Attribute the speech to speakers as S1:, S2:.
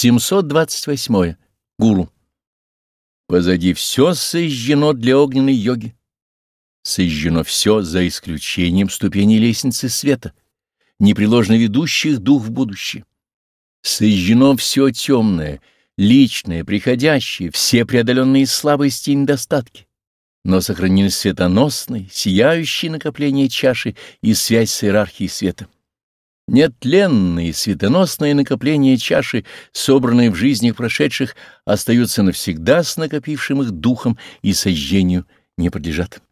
S1: 728. Гуру. Позади все сожжено для огненной йоги. Сожжено все за исключением ступеней лестницы света, непреложно ведущих дух в будущее. Сожжено все темное, личное, приходящее, все преодоленные слабости и недостатки, но сохранены светоносные, сияющие накопления чаши и связь с иерархией света. Нетленные светоносные накопления чаши, собранные в жизнях прошедших, остаются навсегда с накопившим их духом и сожжению не подлежат.